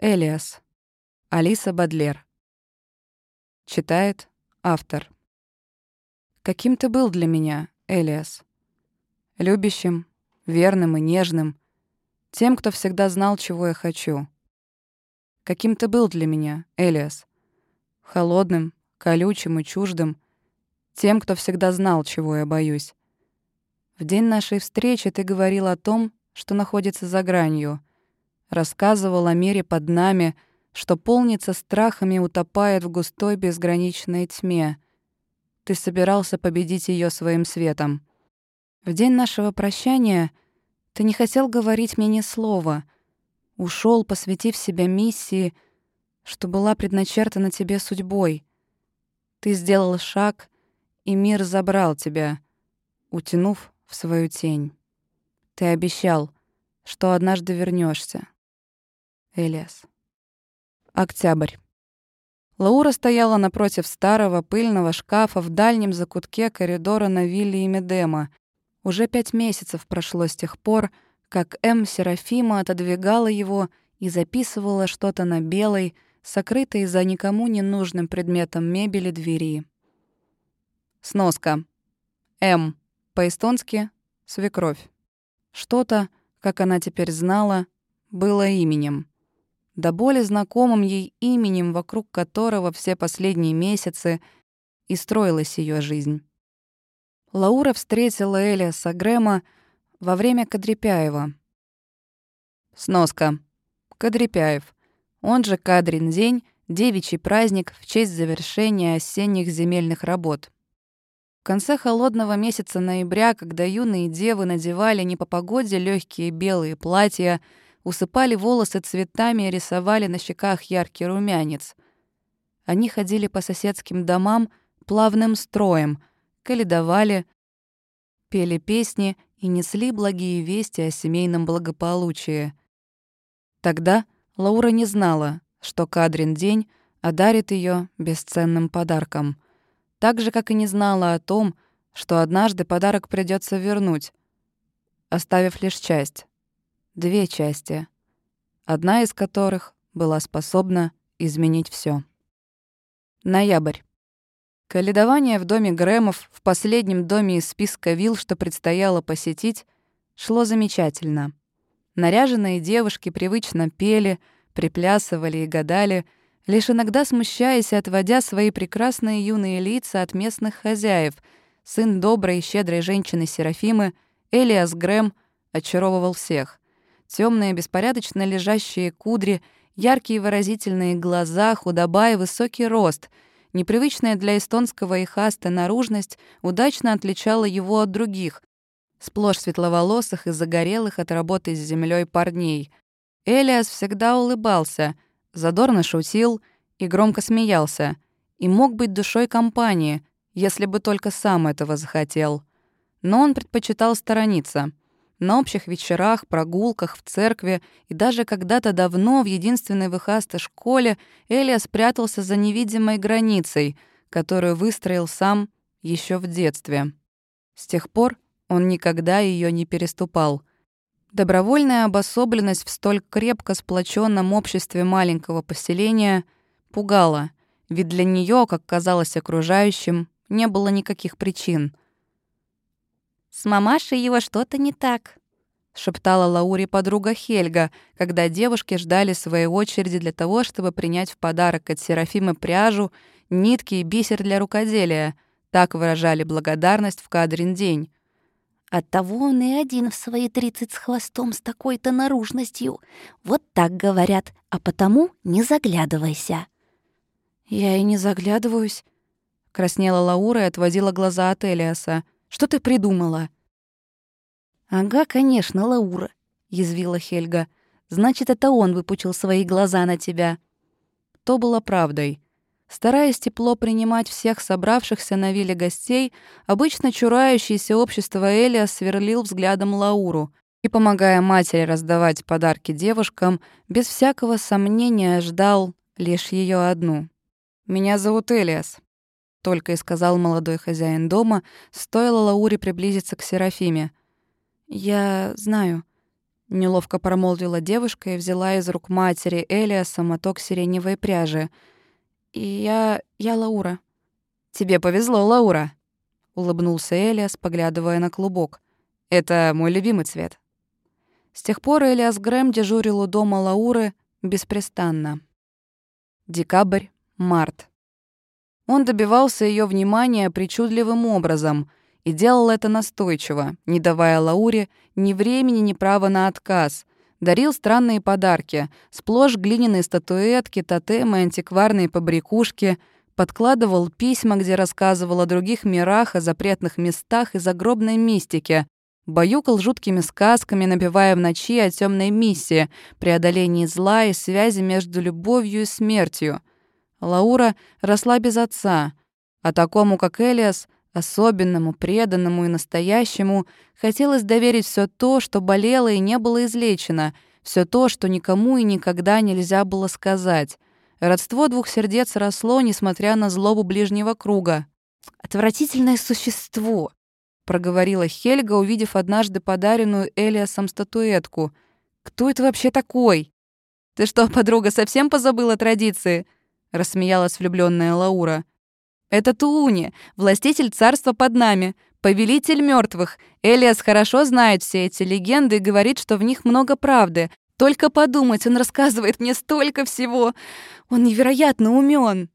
Элиас. Алиса Бадлер. Читает автор. Каким ты был для меня, Элиас? Любящим, верным и нежным, тем, кто всегда знал, чего я хочу. Каким ты был для меня, Элиас? Холодным, колючим и чуждым, тем, кто всегда знал, чего я боюсь. В день нашей встречи ты говорил о том, что находится за гранью, рассказывал о мире под нами, что полнится страхами утопает в густой безграничной тьме. Ты собирался победить ее своим светом. В день нашего прощания ты не хотел говорить мне ни слова, ушел, посвятив себя миссии, что была предначертана тебе судьбой. Ты сделал шаг, и мир забрал тебя, утянув в свою тень. Ты обещал, что однажды вернешься. Элиас. Октябрь. Лаура стояла напротив старого пыльного шкафа в дальнем закутке коридора на вилле Медема. Уже пять месяцев прошло с тех пор, как М. Серафима отодвигала его и записывала что-то на белой, сокрытой за никому не нужным предметом мебели двери. Сноска. М. По-эстонски «свекровь». Что-то, как она теперь знала, было именем. До боли знакомым ей именем, вокруг которого все последние месяцы и строилась ее жизнь. Лаура встретила Элиаса Грэма во время Кадрипяева. Сноска. Кадрипяев. Он же Кадрин день, девичий праздник в честь завершения осенних земельных работ. В конце холодного месяца ноября, когда юные девы надевали не по погоде легкие белые платья, усыпали волосы цветами и рисовали на щеках яркий румянец. Они ходили по соседским домам плавным строем, каледовали, пели песни и несли благие вести о семейном благополучии. Тогда Лаура не знала, что Кадрин день одарит ее бесценным подарком. Так же, как и не знала о том, что однажды подарок придется вернуть, оставив лишь часть две части, одна из которых была способна изменить все. Ноябрь. Каледование в доме Грэмов, в последнем доме из списка вилл, что предстояло посетить, шло замечательно. Наряженные девушки привычно пели, приплясывали и гадали, лишь иногда смущаясь и отводя свои прекрасные юные лица от местных хозяев. Сын доброй и щедрой женщины Серафимы, Элиас Грэм, очаровывал всех. Темные, беспорядочно лежащие кудри, яркие выразительные глаза, худоба и высокий рост. Непривычная для эстонского ихаста наружность удачно отличала его от других, сплошь светловолосых и загорелых от работы с землей парней. Элиас всегда улыбался, задорно шутил и громко смеялся, и мог быть душой компании, если бы только сам этого захотел. Но он предпочитал сторониться — на общих вечерах, прогулках, в церкви и даже когда-то давно в единственной в Ихасте школе Элия спрятался за невидимой границей, которую выстроил сам еще в детстве. С тех пор он никогда ее не переступал. Добровольная обособленность в столь крепко сплоченном обществе маленького поселения пугала, ведь для нее, как казалось окружающим, не было никаких причин — «С мамашей его что-то не так», — шептала Лауре подруга Хельга, когда девушки ждали своей очереди для того, чтобы принять в подарок от Серафимы пряжу, нитки и бисер для рукоделия. Так выражали благодарность в Кадрин день. Оттого он и один в свои тридцать с хвостом с такой-то наружностью. Вот так говорят, а потому не заглядывайся. «Я и не заглядываюсь», — краснела Лаура и отводила глаза от Элиаса. Что ты придумала?» «Ага, конечно, Лаура», — язвила Хельга. «Значит, это он выпучил свои глаза на тебя». То было правдой. Стараясь тепло принимать всех собравшихся на вилле гостей, обычно чурающийся общество Элиас сверлил взглядом Лауру и, помогая матери раздавать подарки девушкам, без всякого сомнения ждал лишь ее одну. «Меня зовут Элиас», только и сказал молодой хозяин дома, стоило Лауре приблизиться к Серафиме. «Я знаю», Неловко промолвила девушка и взяла из рук матери Элиаса моток сиреневой пряжи. «И я... я Лаура». «Тебе повезло, Лаура», — улыбнулся Элиас, поглядывая на клубок. «Это мой любимый цвет». С тех пор Элиас Грэм дежурил у дома Лауры беспрестанно. Декабрь, март. Он добивался ее внимания причудливым образом и делал это настойчиво, не давая Лауре ни времени, ни права на отказ. Дарил странные подарки, сплошь глиняные статуэтки, тотемы, антикварные побрякушки, подкладывал письма, где рассказывал о других мирах, о запретных местах и загробной мистике, Баюкал жуткими сказками, напевая в ночи о темной миссии, преодолении зла и связи между любовью и смертью. Лаура росла без отца, а такому, как Элиас, особенному, преданному и настоящему, хотелось доверить все то, что болело и не было излечено, все то, что никому и никогда нельзя было сказать. Родство двух сердец росло, несмотря на злобу ближнего круга. «Отвратительное существо!» проговорила Хельга, увидев однажды подаренную Элиасом статуэтку. «Кто это вообще такой?» «Ты что, подруга, совсем позабыла традиции?» — рассмеялась влюбленная Лаура. «Это Тууни, властитель царства под нами, повелитель мертвых. Элиас хорошо знает все эти легенды и говорит, что в них много правды. Только подумать, он рассказывает мне столько всего. Он невероятно умен.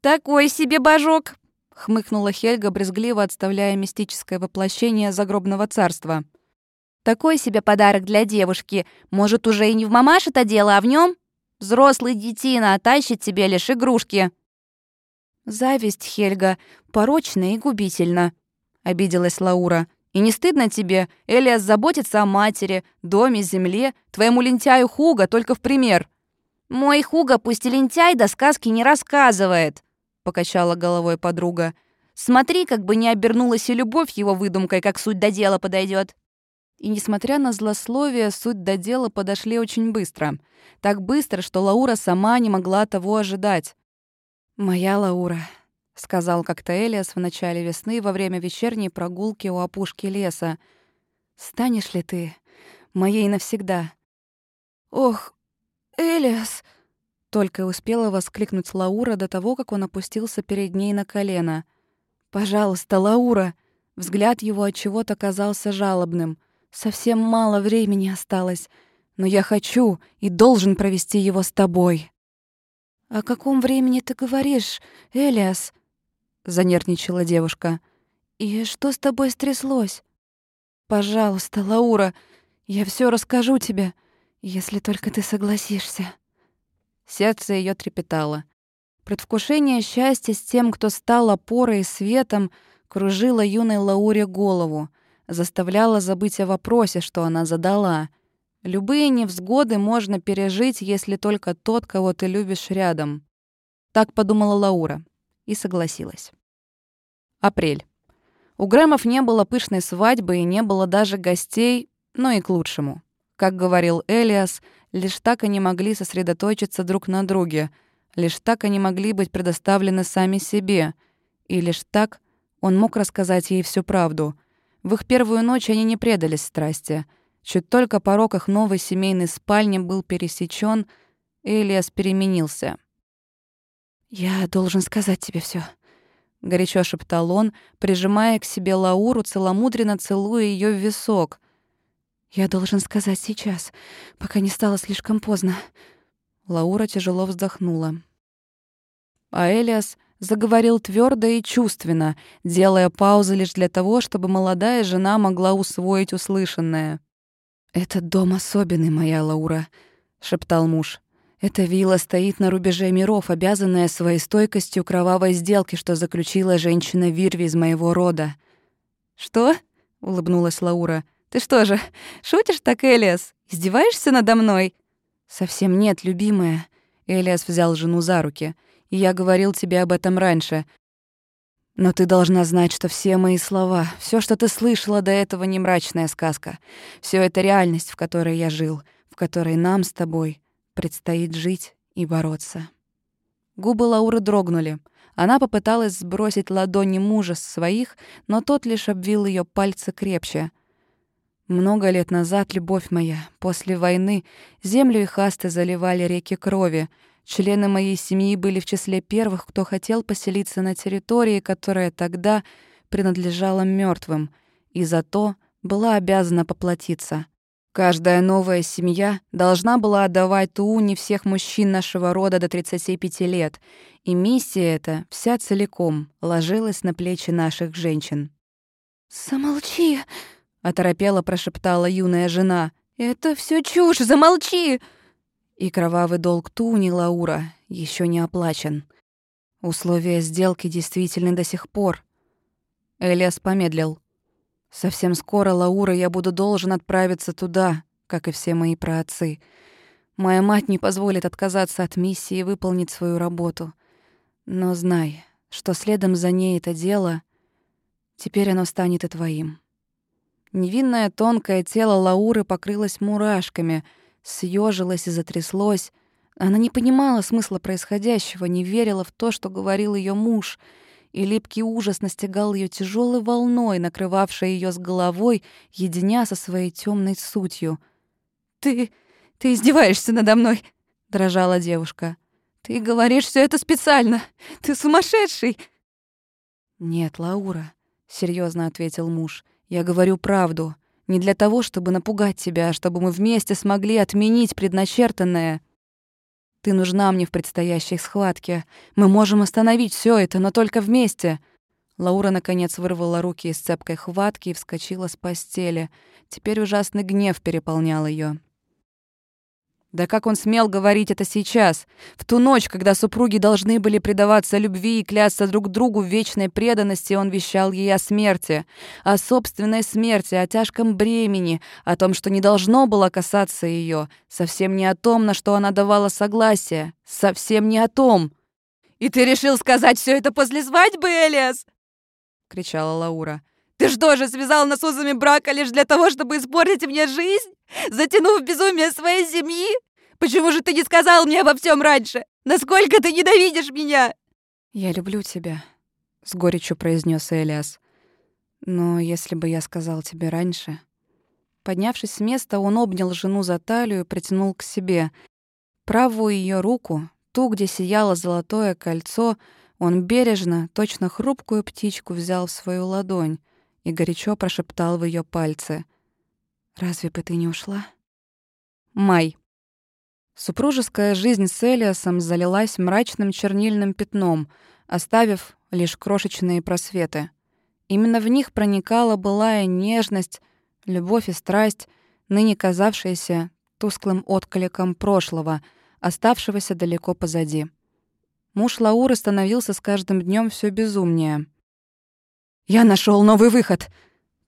«Такой себе божок!» хмыкнула Хельга, брезгливо отставляя мистическое воплощение загробного царства. Такой себе подарок для девушки. Может, уже и не в мамаше-то дело, а в нем? Взрослый детина тащит тебе лишь игрушки. Зависть, Хельга, порочна и губительна, обиделась Лаура. И не стыдно тебе? Элиас заботится о матери, доме, земле. Твоему лентяю Хуга только в пример. Мой Хуга пусть и лентяй, да сказки не рассказывает покачала головой подруга. Смотри, как бы не обернулась и любовь его выдумкой, как суть до дела подойдет. И несмотря на злословие, суть до дела подошли очень быстро. Так быстро, что Лаура сама не могла того ожидать. «Моя Лаура», — сказал как-то Элиас в начале весны во время вечерней прогулки у опушки леса. «Станешь ли ты моей навсегда?» «Ох, Элиас!» Только успела воскликнуть Лаура до того, как он опустился перед ней на колено. «Пожалуйста, Лаура!» Взгляд его от чего-то казался жалобным. «Совсем мало времени осталось, но я хочу и должен провести его с тобой». «О каком времени ты говоришь, Элиас?» — занервничала девушка. «И что с тобой стряслось?» «Пожалуйста, Лаура, я все расскажу тебе, если только ты согласишься». Сердце ее трепетало. Предвкушение счастья с тем, кто стал опорой и светом, кружило юной Лауре голову, заставляло забыть о вопросе, что она задала. Любые невзгоды можно пережить, если только тот, кого ты любишь, рядом. Так подумала Лаура и согласилась. Апрель. У Грэмов не было пышной свадьбы и не было даже гостей, но и к лучшему. Как говорил Элиас — Лишь так они могли сосредоточиться друг на друге, лишь так они могли быть предоставлены сами себе, и лишь так он мог рассказать ей всю правду. В их первую ночь они не предались страсти. Чуть только порог их новой семейной спальни был пересечен, Элиас переменился. «Я должен сказать тебе все, горячо шептал он, прижимая к себе Лауру, целомудренно целуя ее в висок — я должен сказать сейчас, пока не стало слишком поздно. Лаура тяжело вздохнула. А Элиас заговорил твердо и чувственно, делая паузы лишь для того, чтобы молодая жена могла усвоить услышанное. «Этот дом особенный, моя Лаура», — шептал муж. «Эта вилла стоит на рубеже миров, обязанная своей стойкостью кровавой сделки, что заключила женщина Вирви из моего рода». «Что?» — улыбнулась Лаура. Ты что же, шутишь так, Элиас? Издеваешься надо мной?» «Совсем нет, любимая». Элиас взял жену за руки. «И я говорил тебе об этом раньше. Но ты должна знать, что все мои слова, все, что ты слышала до этого, не мрачная сказка. Все это реальность, в которой я жил, в которой нам с тобой предстоит жить и бороться». Губы Лауры дрогнули. Она попыталась сбросить ладони мужа с своих, но тот лишь обвил ее пальцы крепче — Много лет назад, любовь моя, после войны, землю и хасты заливали реки крови. Члены моей семьи были в числе первых, кто хотел поселиться на территории, которая тогда принадлежала мертвым, и зато была обязана поплатиться. Каждая новая семья должна была отдавать Тууне всех мужчин нашего рода до 35 лет, и миссия эта вся целиком ложилась на плечи наших женщин. «Замолчи!» — оторопела прошептала юная жена. «Это все чушь, замолчи!» И кровавый долг Туни Лаура еще не оплачен. Условия сделки действительны до сих пор. Элиас помедлил. Совсем скоро, Лаура, я буду должен отправиться туда, как и все мои праотцы. Моя мать не позволит отказаться от миссии и выполнить свою работу. Но знай, что следом за ней это дело, теперь оно станет и твоим. Невинное тонкое тело Лауры покрылось мурашками, съежилось и затряслось. Она не понимала смысла происходящего, не верила в то, что говорил ее муж — и липкий ужас настигал ее тяжелой волной, накрывавшей ее с головой, единя со своей темной сутью. «Ты... ты издеваешься надо мной!» — дрожала девушка. «Ты говоришь все это специально! Ты сумасшедший!» «Нет, Лаура», — серьезно ответил муж, — «я говорю правду. Не для того, чтобы напугать тебя, а чтобы мы вместе смогли отменить предначертанное». Ты нужна мне в предстоящей схватке. Мы можем остановить все это, но только вместе». Лаура, наконец, вырвала руки из цепкой хватки и вскочила с постели. Теперь ужасный гнев переполнял ее. Да как он смел говорить это сейчас, в ту ночь, когда супруги должны были предаваться любви и клясться друг другу в вечной преданности, он вещал ей о смерти, о собственной смерти, о тяжком бремени, о том, что не должно было касаться ее, совсем не о том, на что она давала согласие, совсем не о том. «И ты решил сказать все это после свадьбы, Элиас?» — кричала Лаура. «Ты что же связал нас узами брака лишь для того, чтобы испортить мне жизнь?» Затянув безумие своей семьи? Почему же ты не сказал мне обо всем раньше? Насколько ты ненавидишь меня?» «Я люблю тебя», — с горечью произнес Элиас. «Но если бы я сказал тебе раньше...» Поднявшись с места, он обнял жену за талию и притянул к себе. Правую ее руку, ту, где сияло золотое кольцо, он бережно, точно хрупкую птичку взял в свою ладонь и горячо прошептал в ее пальцы — Разве бы ты не ушла? Май. Супружеская жизнь с Элиасом залилась мрачным чернильным пятном, оставив лишь крошечные просветы. Именно в них проникала былая нежность, любовь и страсть, ныне казавшиеся тусклым откликом прошлого, оставшегося далеко позади. Муж Лауры становился с каждым днем все безумнее. «Я нашел новый выход!»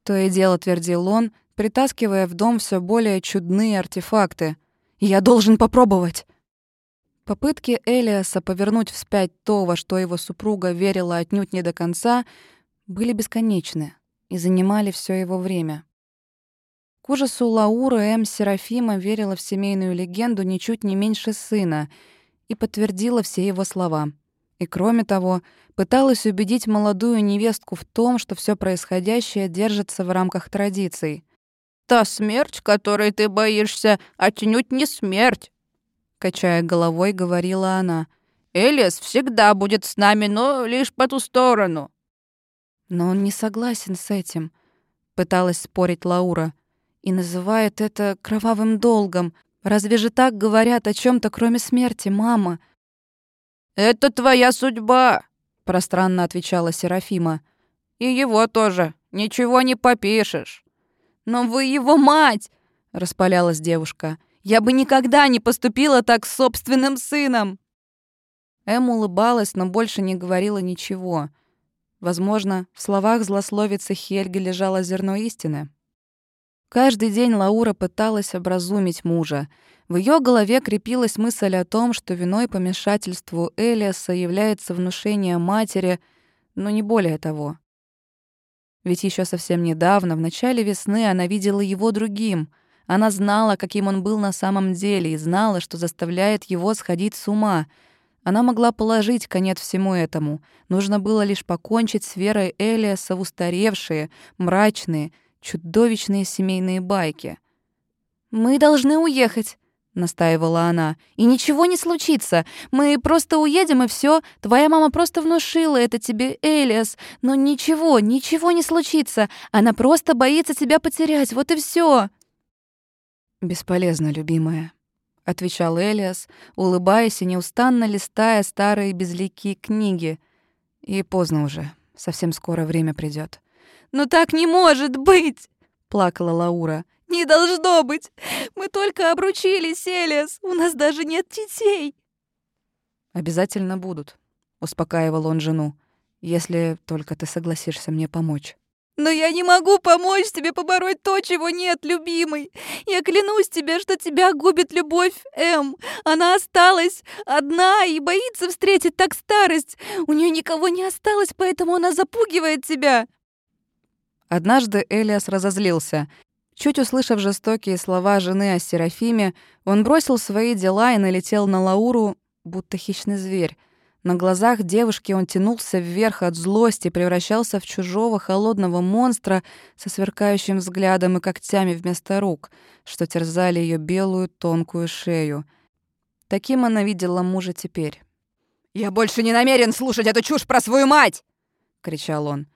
То и дело твердил он, притаскивая в дом все более чудные артефакты. «Я должен попробовать!» Попытки Элиаса повернуть вспять то, во что его супруга верила отнюдь не до конца, были бесконечны и занимали все его время. К ужасу Лауры М. Серафима верила в семейную легенду ничуть не меньше сына и подтвердила все его слова. И кроме того, пыталась убедить молодую невестку в том, что все происходящее держится в рамках традиций. Та смерть, которой ты боишься, отнюдь не смерть», — качая головой, говорила она. «Элиас всегда будет с нами, но лишь по ту сторону». «Но он не согласен с этим», — пыталась спорить Лаура, «и называет это кровавым долгом. Разве же так говорят о чем то кроме смерти, мама?» «Это твоя судьба», — пространно отвечала Серафима. «И его тоже. Ничего не попишешь». «Но вы его мать!» — распалялась девушка. «Я бы никогда не поступила так с собственным сыном!» Эм улыбалась, но больше не говорила ничего. Возможно, в словах злословицы Хельги лежало зерно истины. Каждый день Лаура пыталась образумить мужа. В ее голове крепилась мысль о том, что виной помешательству Элиаса является внушение матери, но не более того. Ведь еще совсем недавно, в начале весны, она видела его другим. Она знала, каким он был на самом деле, и знала, что заставляет его сходить с ума. Она могла положить конец всему этому. Нужно было лишь покончить с верой Элиаса в устаревшие, мрачные, чудовищные семейные байки. «Мы должны уехать», — настаивала она. «И ничего не случится. Мы просто уедем, и все. Твоя мама просто внушила это тебе, Элиас. Но ничего, ничего не случится. Она просто боится тебя потерять. Вот и все. «Бесполезно, любимая», — отвечал Элиас, улыбаясь и неустанно листая старые безликие книги. «И поздно уже. Совсем скоро время придет. «Но так не может быть!» — плакала Лаура. «Не должно быть! Мы только обручились, Элиас! У нас даже нет детей!» «Обязательно будут», — успокаивал он жену, «если только ты согласишься мне помочь». «Но я не могу помочь тебе побороть то, чего нет, любимый. Я клянусь тебе, что тебя губит любовь М. Она осталась одна и боится встретить так старость. У нее никого не осталось, поэтому она запугивает тебя». Однажды Элиас разозлился. Чуть услышав жестокие слова жены о Серафиме, он бросил свои дела и налетел на Лауру, будто хищный зверь. На глазах девушки он тянулся вверх от злости, превращался в чужого холодного монстра со сверкающим взглядом и когтями вместо рук, что терзали ее белую тонкую шею. Таким она видела мужа теперь. «Я больше не намерен слушать эту чушь про свою мать!» — кричал он.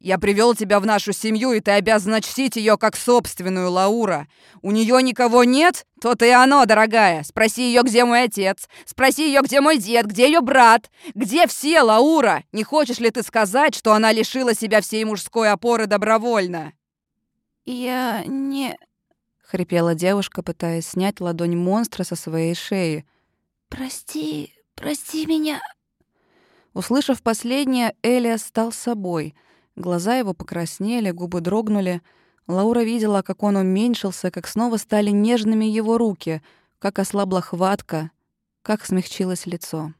Я привел тебя в нашу семью, и ты обязана чтить ее как собственную, Лаура. У нее никого нет? То-то и оно, дорогая. Спроси ее, где мой отец. Спроси ее, где мой дед, где ее брат. Где все, Лаура? Не хочешь ли ты сказать, что она лишила себя всей мужской опоры добровольно? Я не... Хрипела девушка, пытаясь снять ладонь монстра со своей шеи. «Прости, прости меня». Услышав последнее, Элия стал собой — Глаза его покраснели, губы дрогнули. Лаура видела, как он уменьшился, как снова стали нежными его руки, как ослабла хватка, как смягчилось лицо.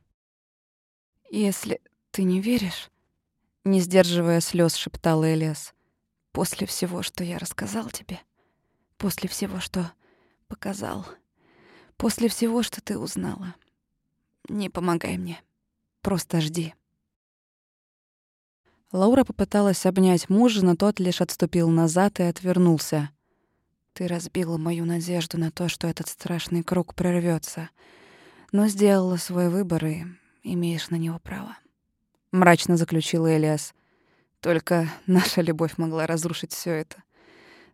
«Если ты не веришь...» — не сдерживая слез, шептал Элиас. «После всего, что я рассказал тебе, после всего, что показал, после всего, что ты узнала, не помогай мне, просто жди». Лаура попыталась обнять мужа, но тот лишь отступил назад и отвернулся. «Ты разбила мою надежду на то, что этот страшный круг прервется, но сделала свой выбор и имеешь на него право», — мрачно заключил Элиас. «Только наша любовь могла разрушить все это.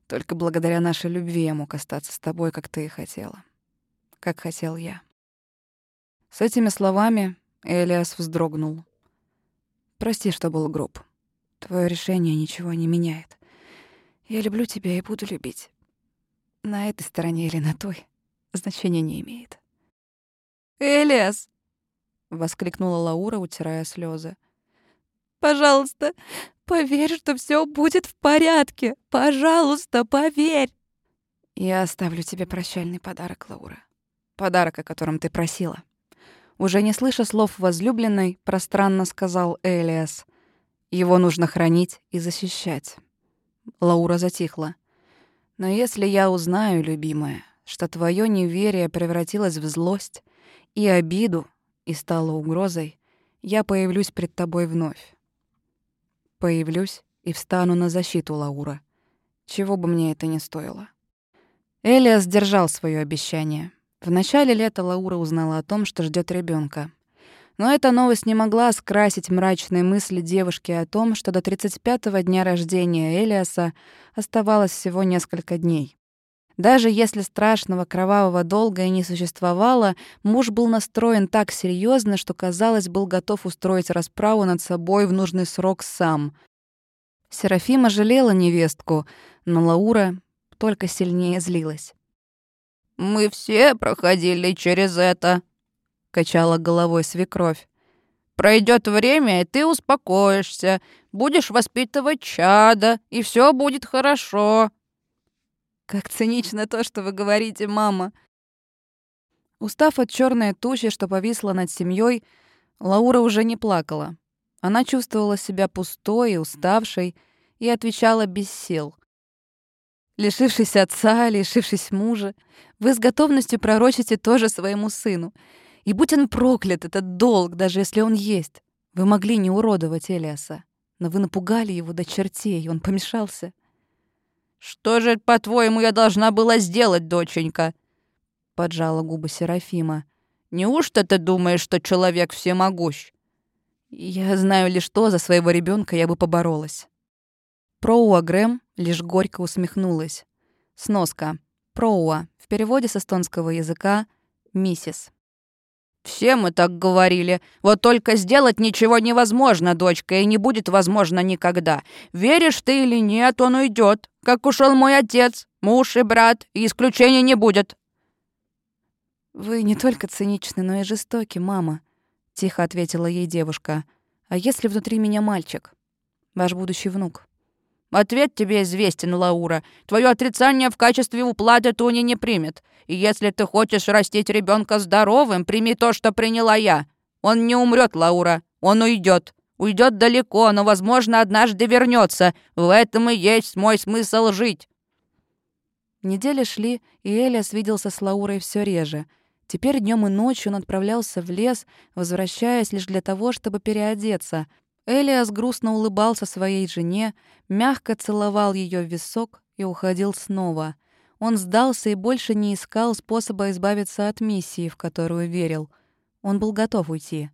Только благодаря нашей любви я мог остаться с тобой, как ты и хотела. Как хотел я». С этими словами Элиас вздрогнул. Прости, что был груб. Твое решение ничего не меняет. Я люблю тебя и буду любить. На этой стороне или на той значения не имеет. «Элиас!» — воскликнула Лаура, утирая слезы. «Пожалуйста, поверь, что все будет в порядке. Пожалуйста, поверь!» «Я оставлю тебе прощальный подарок, Лаура. Подарок, о котором ты просила». Уже не слыша слов возлюбленной, пространно сказал Элиас. «Его нужно хранить и защищать». Лаура затихла. «Но если я узнаю, любимая, что твое неверие превратилось в злость и обиду и стало угрозой, я появлюсь пред тобой вновь. Появлюсь и встану на защиту Лаура, чего бы мне это ни стоило». Элиас держал свое обещание. В начале лета Лаура узнала о том, что ждет ребенка. Но эта новость не могла скрасить мрачные мысли девушки о том, что до 35-го дня рождения Элиаса оставалось всего несколько дней. Даже если страшного кровавого долга и не существовало, муж был настроен так серьезно, что, казалось, был готов устроить расправу над собой в нужный срок сам. Серафима жалела невестку, но Лаура только сильнее злилась. «Мы все проходили через это», — качала головой свекровь. Пройдет время, и ты успокоишься, будешь воспитывать чада, и все будет хорошо». «Как цинично то, что вы говорите, мама!» Устав от черной тучи, что повисла над семьей, Лаура уже не плакала. Она чувствовала себя пустой и уставшей и отвечала без сил. Лишившись отца, лишившись мужа, вы с готовностью пророчите тоже своему сыну. И будь он проклят, этот долг, даже если он есть. Вы могли не уродовать Элиаса, но вы напугали его до чертей, и он помешался. Что же, по-твоему, я должна была сделать, доченька?» Поджала губы Серафима. «Неужто ты думаешь, что человек всемогущ?» «Я знаю лишь то, за своего ребенка я бы поборолась». Проуа Грэм лишь горько усмехнулась. Сноска. Проуа. В переводе с эстонского языка «миссис». «Все мы так говорили. Вот только сделать ничего невозможно, дочка, и не будет возможно никогда. Веришь ты или нет, он уйдет, как ушел мой отец, муж и брат, и исключения не будет». «Вы не только циничны, но и жестоки, мама», — тихо ответила ей девушка. «А если внутри меня мальчик? Ваш будущий внук?» Ответ тебе известен, Лаура. Твое отрицание в качестве уплаты Туни не примет. И если ты хочешь растить ребенка здоровым, прими то, что приняла я. Он не умрет, Лаура. Он уйдет. Уйдет далеко, но, возможно, однажды вернется. В этом и есть мой смысл жить. Недели шли, и Элиас виделся с Лаурой все реже. Теперь днем и ночью он отправлялся в лес, возвращаясь лишь для того, чтобы переодеться — Элиас грустно улыбался своей жене, мягко целовал ее в висок и уходил снова. Он сдался и больше не искал способа избавиться от миссии, в которую верил. Он был готов уйти.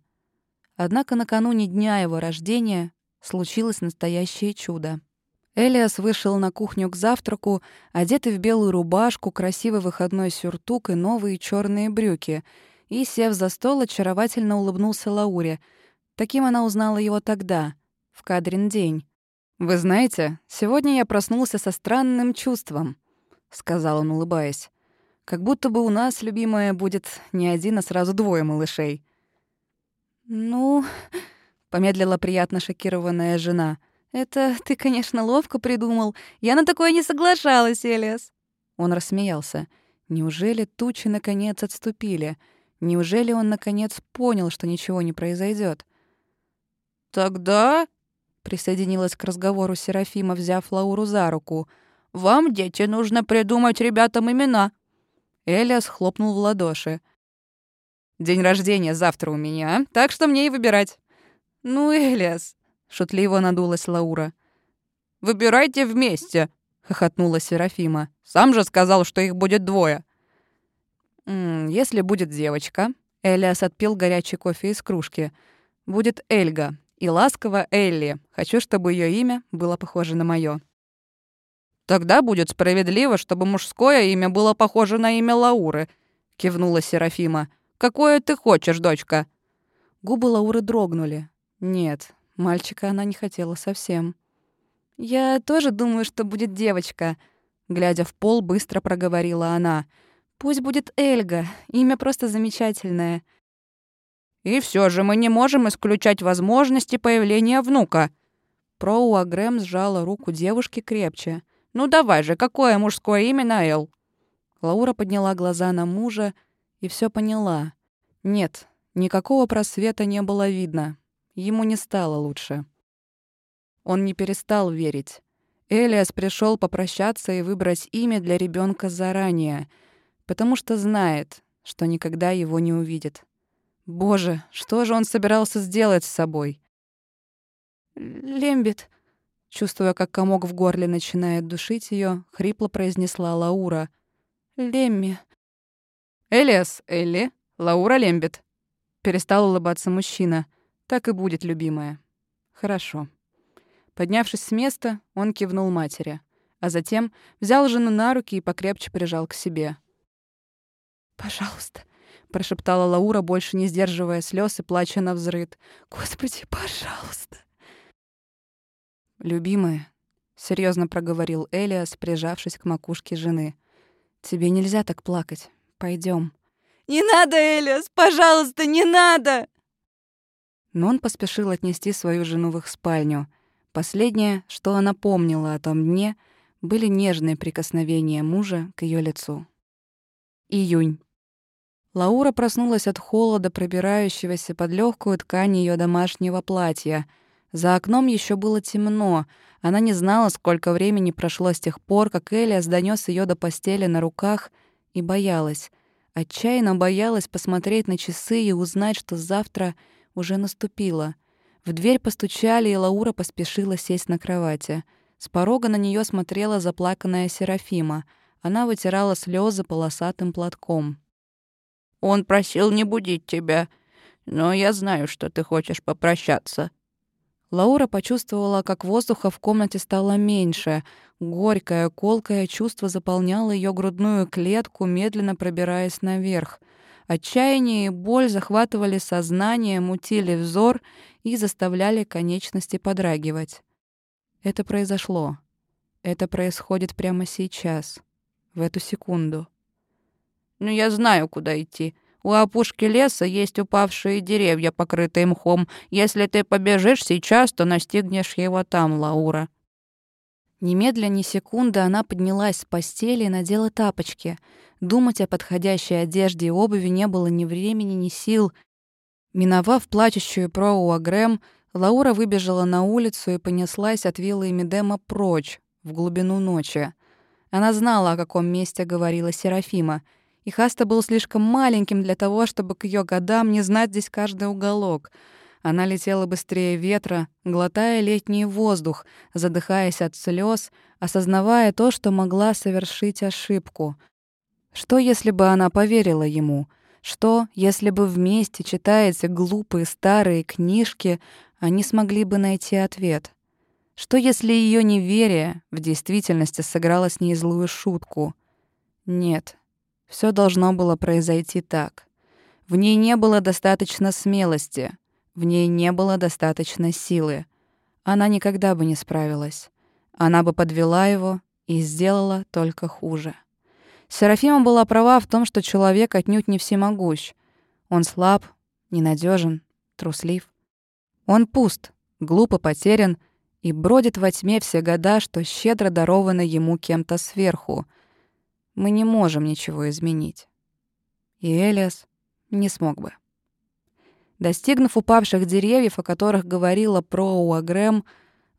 Однако накануне дня его рождения случилось настоящее чудо. Элиас вышел на кухню к завтраку, одетый в белую рубашку, красивый выходной сюртук и новые черные брюки, и, сев за стол, очаровательно улыбнулся Лауре — Таким она узнала его тогда, в кадрин день. «Вы знаете, сегодня я проснулся со странным чувством», — сказал он, улыбаясь. «Как будто бы у нас, любимая, будет не один, а сразу двое малышей». «Ну...» — помедлила приятно шокированная жена. «Это ты, конечно, ловко придумал. Я на такое не соглашалась, Элиас». Он рассмеялся. Неужели тучи наконец отступили? Неужели он наконец понял, что ничего не произойдет? «Тогда...» — присоединилась к разговору Серафима, взяв Лауру за руку. «Вам, дети, нужно придумать ребятам имена». Элиас хлопнул в ладоши. «День рождения завтра у меня, так что мне и выбирать». «Ну, Элиас», — шутливо надулась Лаура. «Выбирайте вместе», — хохотнула Серафима. «Сам же сказал, что их будет двое». «М -м, «Если будет девочка...» Элиас отпил горячий кофе из кружки. «Будет Эльга, и ласково Элли. Хочу, чтобы ее имя было похоже на мое. Тогда будет справедливо, чтобы мужское имя было похоже на имя Лауры, кивнула Серафима. Какое ты хочешь, дочка? Губы Лауры дрогнули. Нет, мальчика она не хотела совсем. Я тоже думаю, что будет девочка, глядя в пол, быстро проговорила она. Пусть будет Эльга. Имя просто замечательное. И все же мы не можем исключать возможности появления внука». Проуа Грэм сжала руку девушки крепче. «Ну давай же, какое мужское имя на Эл?» Лаура подняла глаза на мужа и все поняла. Нет, никакого просвета не было видно. Ему не стало лучше. Он не перестал верить. Элиас пришел попрощаться и выбрать имя для ребенка заранее, потому что знает, что никогда его не увидит. Боже, что же он собирался сделать с собой? «Лембит», чувствуя, как комок в горле начинает душить ее, хрипло произнесла Лаура. «Лемми». «Элиас, Элли, Лаура Лембит». Перестал улыбаться мужчина. «Так и будет, любимая». «Хорошо». Поднявшись с места, он кивнул матери, а затем взял жену на руки и покрепче прижал к себе. «Пожалуйста, прошептала Лаура, больше не сдерживая слез и плача на взрыд. Господи, пожалуйста. Любимая, серьезно проговорил Элиас, прижавшись к макушке жены. Тебе нельзя так плакать. Пойдем. Не надо, Элиас, пожалуйста, не надо. Но он поспешил отнести свою жену в их спальню. Последнее, что она помнила о том дне, были нежные прикосновения мужа к ее лицу. Июнь. Лаура проснулась от холода, пробирающегося под легкую ткань ее домашнего платья. За окном еще было темно. Она не знала, сколько времени прошло с тех пор, как Элиас донес ее до постели на руках, и боялась. Отчаянно боялась посмотреть на часы и узнать, что завтра уже наступило. В дверь постучали, и Лаура поспешила сесть на кровати. С порога на нее смотрела заплаканная Серафима. Она вытирала слезы полосатым платком. «Он просил не будить тебя, но я знаю, что ты хочешь попрощаться». Лаура почувствовала, как воздуха в комнате стало меньше. Горькое, колкое чувство заполняло ее грудную клетку, медленно пробираясь наверх. Отчаяние и боль захватывали сознание, мутили взор и заставляли конечности подрагивать. Это произошло. Это происходит прямо сейчас, в эту секунду. «Ну, я знаю, куда идти. У опушки леса есть упавшие деревья, покрытые мхом. Если ты побежишь сейчас, то настигнешь его там, Лаура». Немедля ни секунды она поднялась с постели и надела тапочки. Думать о подходящей одежде и обуви не было ни времени, ни сил. Миновав плачущую Проуа Грэм, Лаура выбежала на улицу и понеслась от виллы Медема прочь, в глубину ночи. Она знала, о каком месте говорила Серафима — и Хаста был слишком маленьким для того, чтобы к ее годам не знать здесь каждый уголок. Она летела быстрее ветра, глотая летний воздух, задыхаясь от слез, осознавая то, что могла совершить ошибку. Что, если бы она поверила ему? Что, если бы вместе, читая эти глупые старые книжки, они смогли бы найти ответ? Что, если ее неверие в действительности сыграло с ней злую шутку? Нет, все должно было произойти так. В ней не было достаточно смелости, в ней не было достаточно силы. Она никогда бы не справилась. Она бы подвела его и сделала только хуже. Серафима была права в том, что человек отнюдь не всемогущ. Он слаб, ненадежен, труслив. Он пуст, глупо потерян и бродит во тьме все года, что щедро даровано ему кем-то сверху — мы не можем ничего изменить. И Элиас не смог бы. Достигнув упавших деревьев, о которых говорила Проуа Грэм,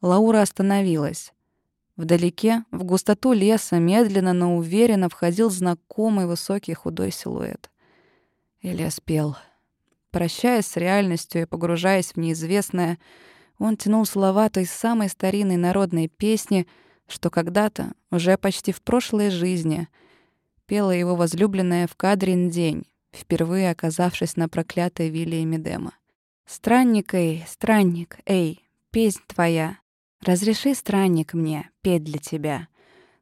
Лаура остановилась. Вдалеке, в густоту леса, медленно, но уверенно входил знакомый высокий худой силуэт. Элиас пел. Прощаясь с реальностью и погружаясь в неизвестное, он тянул слова той самой старинной народной песни, что когда-то, уже почти в прошлой жизни — пела его возлюбленная в Кадрин день, впервые оказавшись на проклятой вилле Медема. «Странник, эй, странник, эй, песнь твоя, разреши, странник, мне петь для тебя.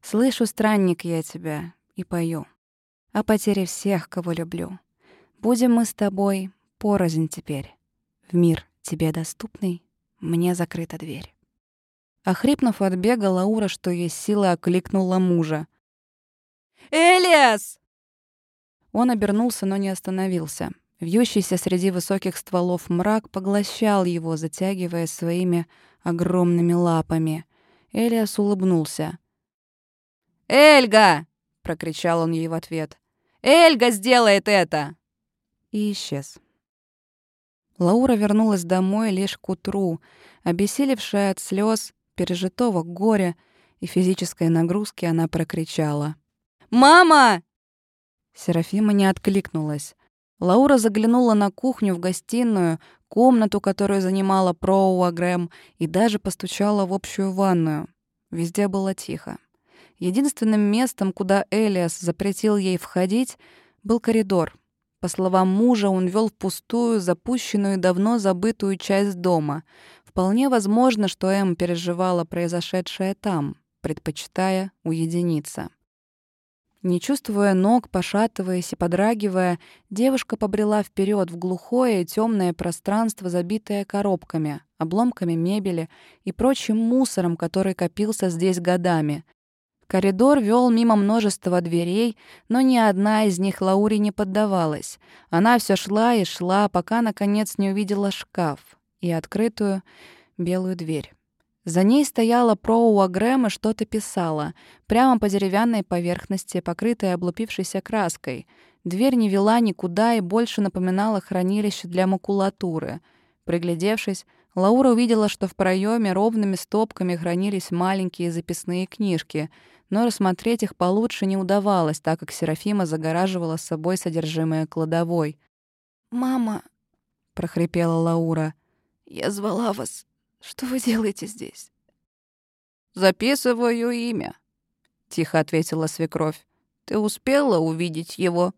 Слышу, странник, я тебя и пою. О потере всех, кого люблю. Будем мы с тобой порознь теперь. В мир тебе доступный, мне закрыта дверь». Охрипнув от бега, Лаура, что есть силы, окликнула мужа. Элиас!» Он обернулся, но не остановился. Вьющийся среди высоких стволов мрак поглощал его, затягивая своими огромными лапами. Элиас улыбнулся. «Эльга!» — прокричал он ей в ответ. «Эльга сделает это!» И исчез. Лаура вернулась домой лишь к утру, обессилевшая от слез, пережитого горя и физической нагрузки, она прокричала. «Мама!» Серафима не откликнулась. Лаура заглянула на кухню, в гостиную, комнату, которую занимала Проуа Грэм, и даже постучала в общую ванную. Везде было тихо. Единственным местом, куда Элиас запретил ей входить, был коридор. По словам мужа, он вел в пустую, запущенную, давно забытую часть дома. Вполне возможно, что Эм переживала произошедшее там, предпочитая уединиться. Не чувствуя ног, пошатываясь и подрагивая, девушка побрела вперед в глухое и темное пространство, забитое коробками, обломками мебели и прочим мусором, который копился здесь годами. Коридор вел мимо множества дверей, но ни одна из них Лауре не поддавалась. Она все шла и шла, пока, наконец, не увидела шкаф и открытую белую дверь. За ней стояла Проуа Грэм и что-то писала, прямо по деревянной поверхности, покрытой облупившейся краской. Дверь не вела никуда и больше напоминала хранилище для макулатуры. Приглядевшись, Лаура увидела, что в проеме ровными стопками хранились маленькие записные книжки, но рассмотреть их получше не удавалось, так как Серафима загораживала с собой содержимое кладовой. «Мама», — прохрипела Лаура, — «я звала вас, что вы делаете здесь?» Записываю имя», — тихо ответила свекровь. «Ты успела увидеть его?»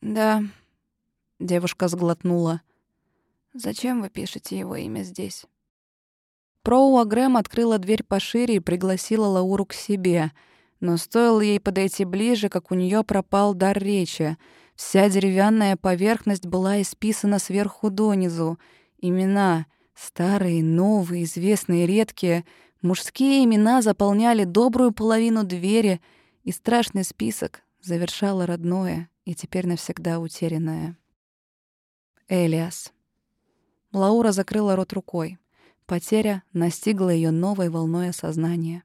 «Да», — девушка сглотнула. «Зачем вы пишете его имя здесь?» Проуа Грэм открыла дверь пошире и пригласила Лауру к себе, но стоило ей подойти ближе, как у нее пропал дар речи. Вся деревянная поверхность была исписана сверху донизу. Имена — старые, новые, известные, редкие — Мужские имена заполняли добрую половину двери, и страшный список завершало родное и теперь навсегда утерянное. Элиас. Лаура закрыла рот рукой. Потеря настигла ее новой волной осознания.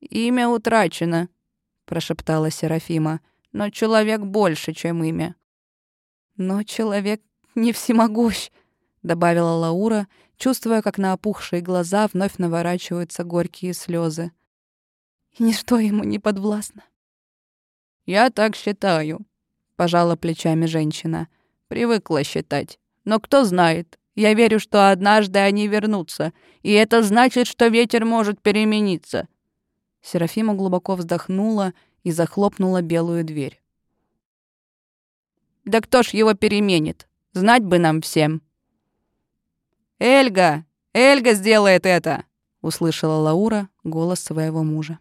«Имя утрачено», — прошептала Серафима, «но человек больше, чем имя». «Но человек не всемогущ», — добавила Лаура, чувствуя, как на опухшие глаза вновь наворачиваются горькие слезы. И ничто ему не подвластно. «Я так считаю», — пожала плечами женщина. «Привыкла считать. Но кто знает, я верю, что однажды они вернутся, и это значит, что ветер может перемениться». Серафима глубоко вздохнула и захлопнула белую дверь. «Да кто ж его переменит? Знать бы нам всем!» «Эльга! Эльга сделает это!» — услышала Лаура голос своего мужа.